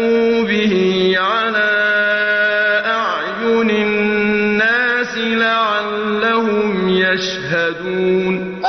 فَأْتُوا بِهِ عَلَىٰ أَعْيُنِ النَّاسِ لَعَلَّهُمْ يَشْهَدُونَ.